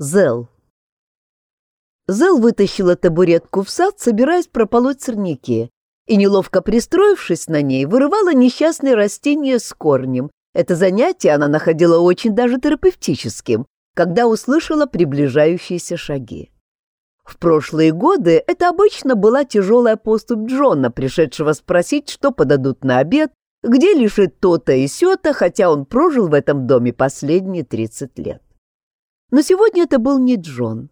Зел. Зел вытащила табуретку в сад, собираясь прополоть сорняки, и, неловко пристроившись на ней, вырывала несчастные растения с корнем. Это занятие она находила очень даже терапевтическим, когда услышала приближающиеся шаги. В прошлые годы это обычно была тяжелая поступь Джона, пришедшего спросить, что подадут на обед, где лежит то-то и сё-то, хотя он прожил в этом доме последние 30 лет. Но сегодня это был не Джон.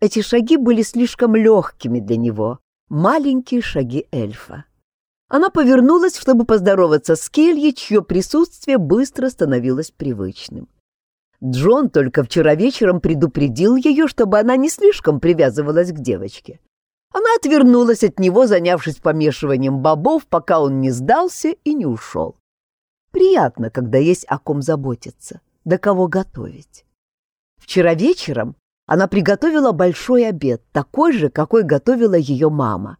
Эти шаги были слишком легкими для него, маленькие шаги эльфа. Она повернулась, чтобы поздороваться с Кельей, чье присутствие быстро становилось привычным. Джон только вчера вечером предупредил ее, чтобы она не слишком привязывалась к девочке. Она отвернулась от него, занявшись помешиванием бобов, пока он не сдался и не ушел. Приятно, когда есть о ком заботиться, до кого готовить. Вчера вечером она приготовила большой обед, такой же, какой готовила ее мама.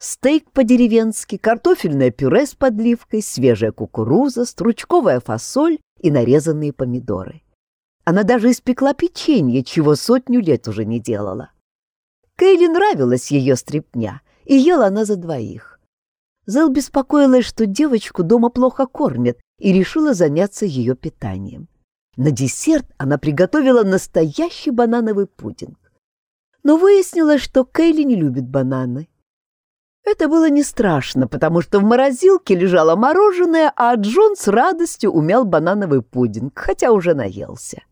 Стейк по-деревенски, картофельное пюре с подливкой, свежая кукуруза, стручковая фасоль и нарезанные помидоры. Она даже испекла печенье, чего сотню лет уже не делала. Кейли нравилась ее стряпня, и ела она за двоих. Зел беспокоилась, что девочку дома плохо кормят, и решила заняться ее питанием. На десерт она приготовила настоящий банановый пудинг. Но выяснилось, что Кейли не любит бананы. Это было не страшно, потому что в морозилке лежало мороженое, а Джон с радостью умял банановый пудинг, хотя уже наелся.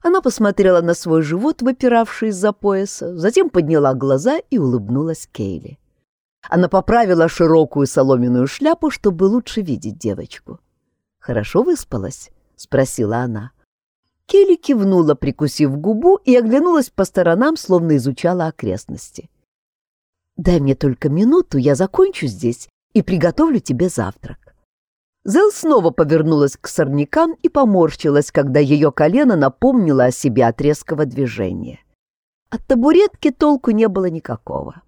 Она посмотрела на свой живот, выпиравший из-за пояса, затем подняла глаза и улыбнулась Кейли. Она поправила широкую соломенную шляпу, чтобы лучше видеть девочку. «Хорошо выспалась?» Спросила она. Келли кивнула, прикусив губу, и оглянулась по сторонам, словно изучала окрестности. «Дай мне только минуту, я закончу здесь и приготовлю тебе завтрак». Зел снова повернулась к сорнякам и поморщилась, когда ее колено напомнило о себе от резкого движения. От табуретки толку не было никакого.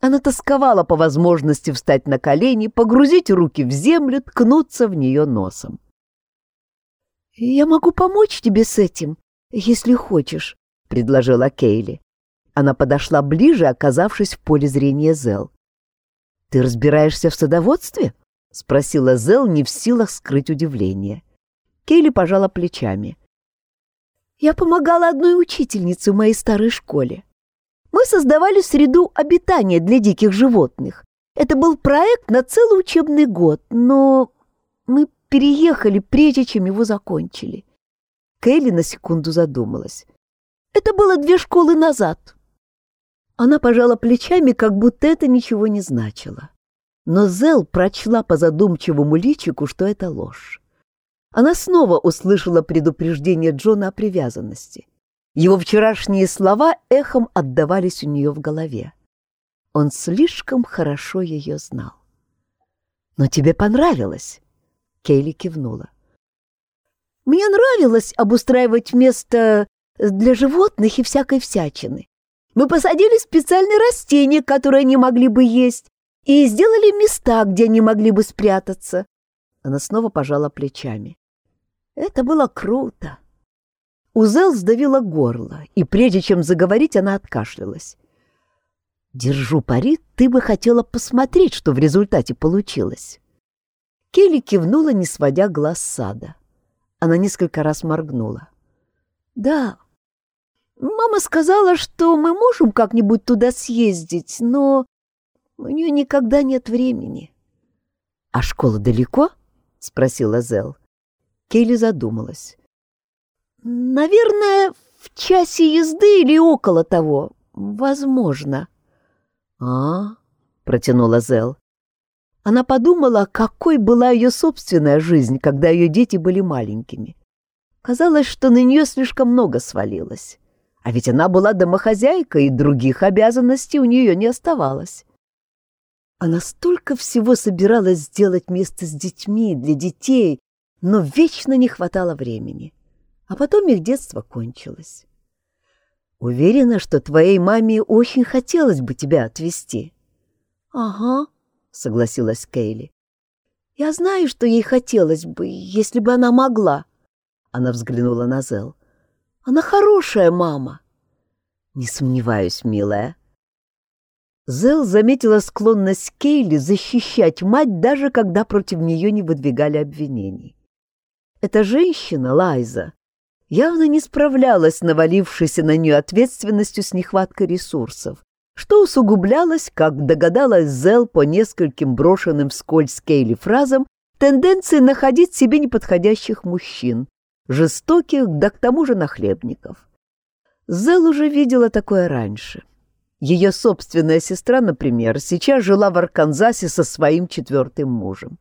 Она тосковала по возможности встать на колени, погрузить руки в землю, ткнуться в нее носом. «Я могу помочь тебе с этим, если хочешь», — предложила Кейли. Она подошла ближе, оказавшись в поле зрения Зел. «Ты разбираешься в садоводстве?» — спросила Зел, не в силах скрыть удивление. Кейли пожала плечами. «Я помогала одной учительнице в моей старой школе. Мы создавали среду обитания для диких животных. Это был проект на целый учебный год, но мы переехали, прежде чем его закончили. Келли на секунду задумалась. Это было две школы назад. Она пожала плечами, как будто это ничего не значило. Но Зел прочла по задумчивому личику, что это ложь. Она снова услышала предупреждение Джона о привязанности. Его вчерашние слова эхом отдавались у нее в голове. Он слишком хорошо ее знал. «Но тебе понравилось?» Кейли кивнула. «Мне нравилось обустраивать место для животных и всякой всячины. Мы посадили специальные растения, которые они могли бы есть, и сделали места, где они могли бы спрятаться». Она снова пожала плечами. «Это было круто». Узел сдавила горло, и прежде чем заговорить, она откашлялась. «Держу пари, ты бы хотела посмотреть, что в результате получилось». Келли кивнула, не сводя глаз сада. Она несколько раз моргнула. «Да, мама сказала, что мы можем как-нибудь туда съездить, но у нее никогда нет времени». «А школа далеко?» — спросила Зел. Келли задумалась. «Наверное, в часе езды или около того. Возможно». «А?» — протянула Зел. Она подумала, какой была ее собственная жизнь, когда ее дети были маленькими. Казалось, что на нее слишком много свалилось. А ведь она была домохозяйкой, и других обязанностей у нее не оставалось. Она столько всего собиралась сделать вместе с детьми, для детей, но вечно не хватало времени. А потом их детство кончилось. Уверена, что твоей маме очень хотелось бы тебя отвезти. — Ага, согласилась Кейли. Я знаю, что ей хотелось бы, если бы она могла. Она взглянула на Зел. Она хорошая мама. Не сомневаюсь, милая. Зел заметила склонность Кейли защищать мать, даже когда против нее не выдвигали обвинений. Эта женщина, Лайза, явно не справлялась с навалившейся на нее ответственностью с нехваткой ресурсов, что усугублялось, как догадалась Зел по нескольким брошенным вскользь Кейли фразам, тенденции находить себе неподходящих мужчин, жестоких, да к тому же нахлебников. Зел уже видела такое раньше. Ее собственная сестра, например, сейчас жила в Арканзасе со своим четвертым мужем.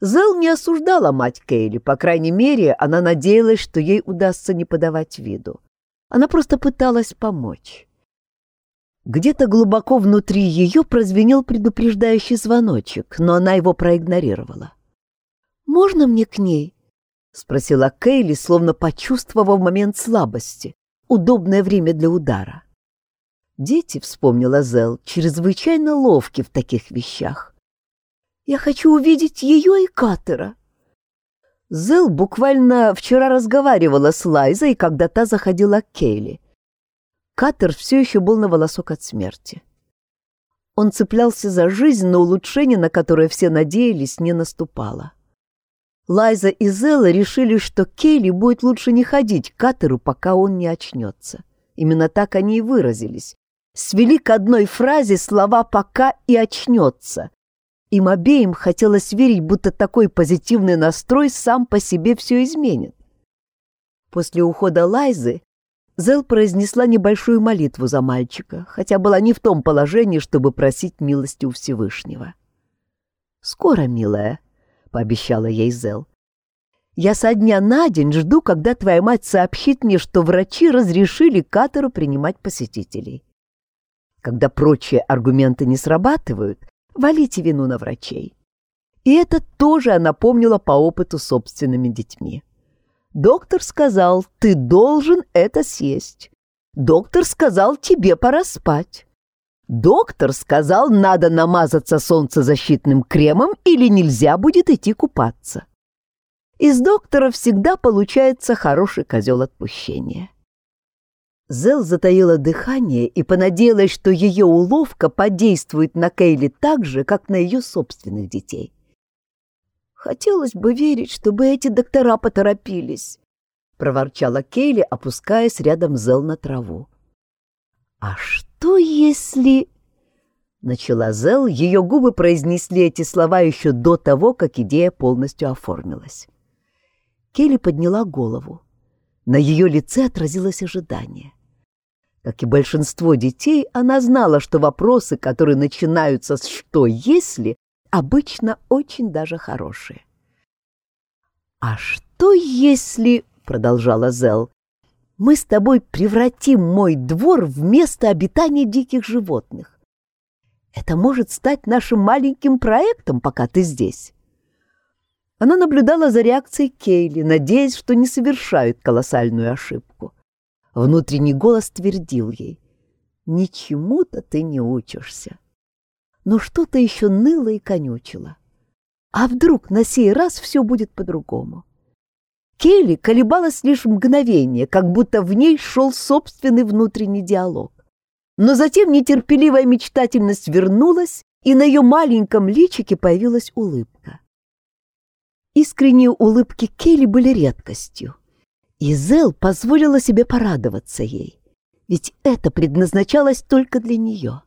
Зел не осуждала мать Кейли, по крайней мере, она надеялась, что ей удастся не подавать виду. Она просто пыталась помочь. Где-то глубоко внутри ее прозвенел предупреждающий звоночек, но она его проигнорировала. «Можно мне к ней?» — спросила Кейли, словно почувствовав момент слабости, удобное время для удара. Дети, вспомнила Зел, чрезвычайно ловки в таких вещах. «Я хочу увидеть ее и Катера». Зел буквально вчера разговаривала с Лайзой, когда та заходила к Кейли. Катер все еще был на волосок от смерти. Он цеплялся за жизнь, но улучшение, на которое все надеялись, не наступало. Лайза и Зелла решили, что Кейли будет лучше не ходить к Катеру, пока он не очнется. Именно так они и выразились. Свели к одной фразе слова «пока» и «очнется». Им обеим хотелось верить, будто такой позитивный настрой сам по себе все изменит. После ухода Лайзы Зел произнесла небольшую молитву за мальчика, хотя была не в том положении, чтобы просить милости у Всевышнего. «Скоро, милая», — пообещала ей Зел. «Я со дня на день жду, когда твоя мать сообщит мне, что врачи разрешили Катеру принимать посетителей. Когда прочие аргументы не срабатывают, валите вину на врачей». И это тоже она помнила по опыту собственными детьми. Доктор сказал, ты должен это съесть. Доктор сказал, тебе пора спать. Доктор сказал, надо намазаться солнцезащитным кремом или нельзя будет идти купаться. Из доктора всегда получается хороший козел отпущения. Зел затаила дыхание и понадеялась, что ее уловка подействует на Кейли так же, как на ее собственных детей. Хотелось бы верить, чтобы эти доктора поторопились, — проворчала Кейли, опускаясь рядом Зел на траву. «А что если...» Начала Зел, ее губы произнесли эти слова еще до того, как идея полностью оформилась. Келли подняла голову. На ее лице отразилось ожидание. Как и большинство детей, она знала, что вопросы, которые начинаются с «что если», обычно очень даже хорошие. «А что если, — продолжала Зел, — мы с тобой превратим мой двор в место обитания диких животных? Это может стать нашим маленьким проектом, пока ты здесь». Она наблюдала за реакцией Кейли, надеясь, что не совершают колоссальную ошибку. Внутренний голос твердил ей, «Ничему-то ты не учишься» но что-то еще ныло и конючило. А вдруг на сей раз все будет по-другому? Келли колебалась лишь мгновение, как будто в ней шел собственный внутренний диалог. Но затем нетерпеливая мечтательность вернулась, и на ее маленьком личике появилась улыбка. Искренние улыбки Келли были редкостью, и Зел позволила себе порадоваться ей, ведь это предназначалось только для нее.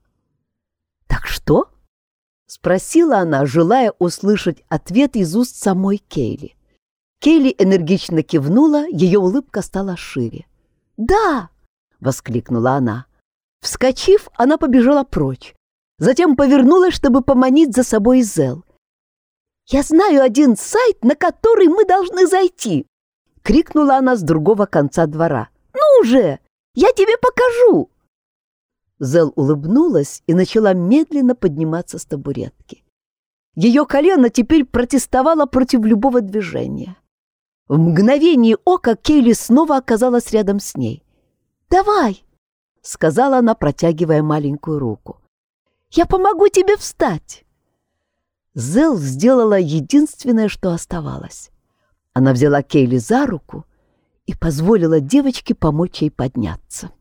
«Так что?» — спросила она, желая услышать ответ из уст самой Кейли. Кейли энергично кивнула, ее улыбка стала шире. «Да!» — воскликнула она. Вскочив, она побежала прочь. Затем повернулась, чтобы поманить за собой Зел. «Я знаю один сайт, на который мы должны зайти!» — крикнула она с другого конца двора. «Ну же! Я тебе покажу!» Зел улыбнулась и начала медленно подниматься с табуретки. Ее колено теперь протестовало против любого движения. В мгновение ока Кейли снова оказалась рядом с ней. «Давай!» — сказала она, протягивая маленькую руку. «Я помогу тебе встать!» Зел сделала единственное, что оставалось. Она взяла Кейли за руку и позволила девочке помочь ей подняться.